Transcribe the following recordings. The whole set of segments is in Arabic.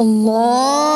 الله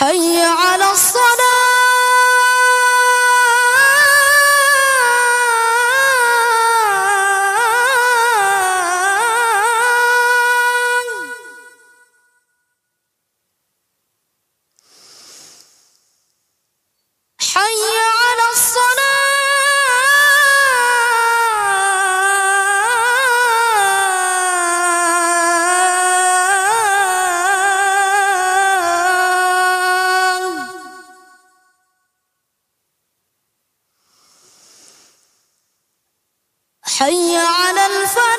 حي على الصلاة حي على الفلاح.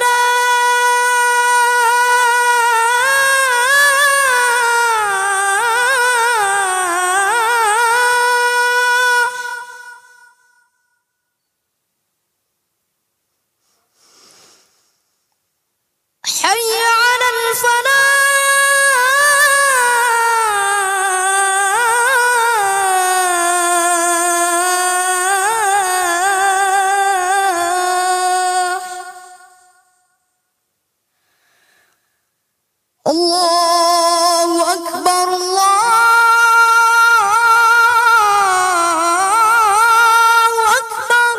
الله أكبر الله أكبر.